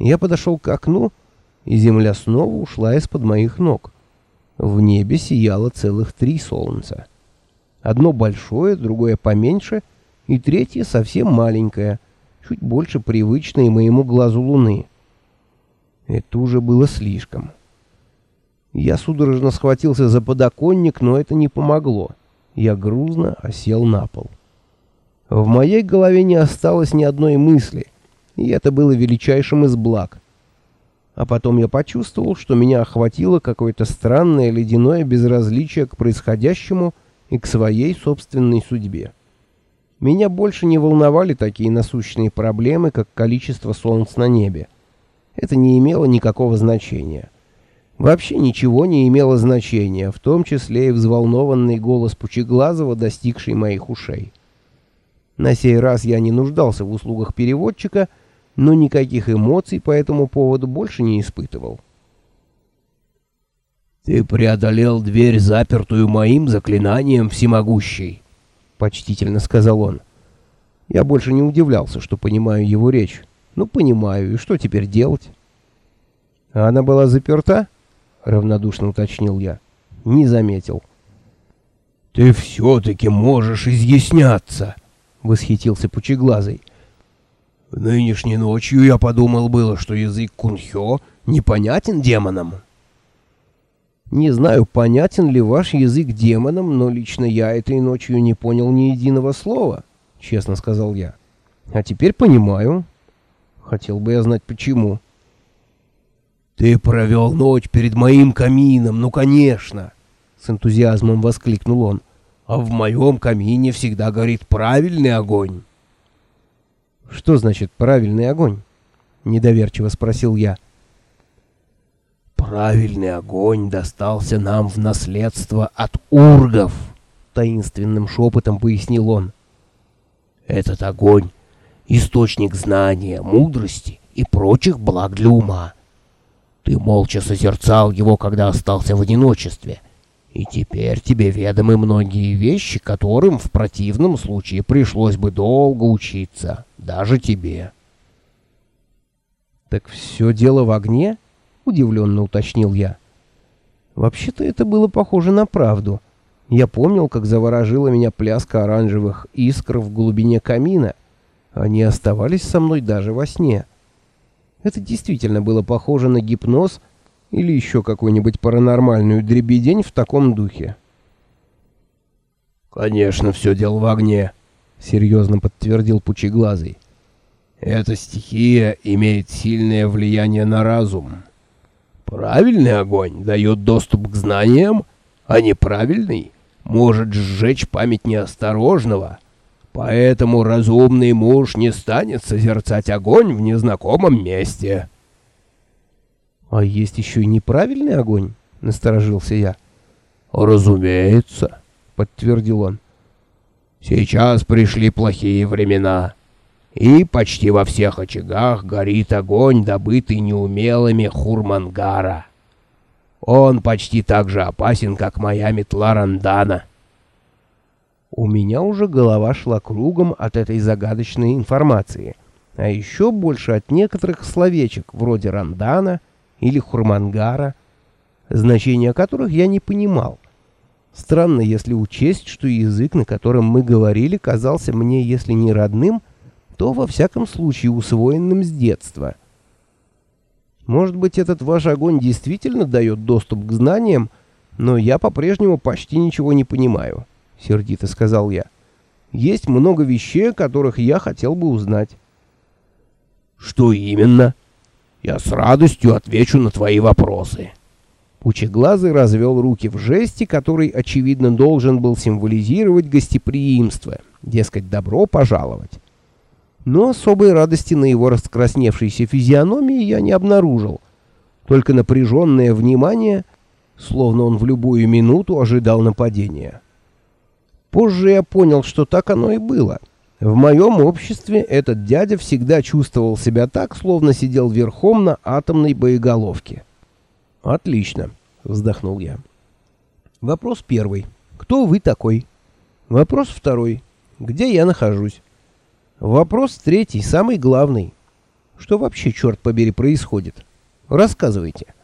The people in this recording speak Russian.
Я подошел к окну, и земля снова ушла из-под моих ног. В небе сияло целых три солнца. Одно большое, другое поменьше, и третье совсем маленькое, чуть больше привычной моему глазу луны. Это уже было слишком. Я судорожно схватился за подоконник, но это не помогло. Я грузно осел на пол. В моей голове не осталось ни одной мысли, и это было величайшим из благ. А потом я почувствовал, что меня охватило какое-то странное ледяное безразличие к происходящему и к своей собственной судьбе. Меня больше не волновали такие насущные проблемы, как количество солнц на небе. Это не имело никакого значения. Вообще ничего не имело значения, в том числе и взволнованный голос Пучеглазова, достигший моих ушей. На сей раз я не нуждался в услугах переводчика, но никаких эмоций по этому поводу больше не испытывал. «Ты преодолел дверь, запертую моим заклинанием всемогущей», — почтительно сказал он. Я больше не удивлялся, что понимаю его речь. Ну, понимаю, и что теперь делать? А она была заперта? — равнодушно уточнил я. Не заметил. «Ты все-таки можешь изъясняться!» — восхитился Пучеглазый. «Нынешней ночью я подумал было, что язык кунхё непонятен демонам». «Не знаю, понятен ли ваш язык демонам, но лично я этой ночью не понял ни единого слова», — честно сказал я. «А теперь понимаю. Хотел бы я знать, почему». «Ты провел ночь перед моим камином, ну, конечно!» С энтузиазмом воскликнул он. «А в моем камине всегда горит правильный огонь!» «Что значит правильный огонь?» Недоверчиво спросил я. «Правильный огонь достался нам в наследство от ургов!» Таинственным шепотом пояснил он. «Этот огонь — источник знания, мудрости и прочих благ для ума. Ты молча созерцал его, когда остался в одиночестве. И теперь тебе ведомы многие вещи, которым в противном случае пришлось бы долго учиться, даже тебе. Так все дело в огне? удивленно уточнил я. Вообще-то это было похоже на правду. Я помнил, как заворожила меня пляска оранжевых искр в глубине камина. Они оставались со мной даже во сне. Это действительно было похоже на гипноз или еще какую-нибудь паранормальную дребедень в таком духе. «Конечно, все дело в огне», — серьезно подтвердил Пучеглазый. «Эта стихия имеет сильное влияние на разум. Правильный огонь дает доступ к знаниям, а неправильный может сжечь память неосторожного». Поэтому разумный муж не станет созерцать огонь в незнакомом месте. — А есть еще и неправильный огонь? — насторожился я. — Разумеется, — подтвердил он. — Сейчас пришли плохие времена, и почти во всех очагах горит огонь, добытый неумелыми хурмангара. Он почти так же опасен, как моя метла Рандана. — у меня уже голова шла кругом от этой загадочной информации, а еще больше от некоторых словечек вроде рандана или хурмангара, значения которых я не понимал. Странно, если учесть, что язык, на котором мы говорили, казался мне, если не родным, то во всяком случае усвоенным с детства. Может быть, этот ваш огонь действительно дает доступ к знаниям, но я по-прежнему почти ничего не понимаю. — сердито сказал я. «Есть много вещей, о которых я хотел бы узнать». «Что именно? Я с радостью отвечу на твои вопросы». Пучеглазый развел руки в жесте, который, очевидно, должен был символизировать гостеприимство, дескать, добро пожаловать. Но особой радости на его раскрасневшейся физиономии я не обнаружил, только напряженное внимание, словно он в любую минуту ожидал нападения. Позже я понял, что так оно и было. В моем обществе этот дядя всегда чувствовал себя так, словно сидел верхом на атомной боеголовке. «Отлично», — вздохнул я. «Вопрос первый. Кто вы такой?» «Вопрос второй. Где я нахожусь?» «Вопрос третий, самый главный. Что вообще, черт побери, происходит? Рассказывайте.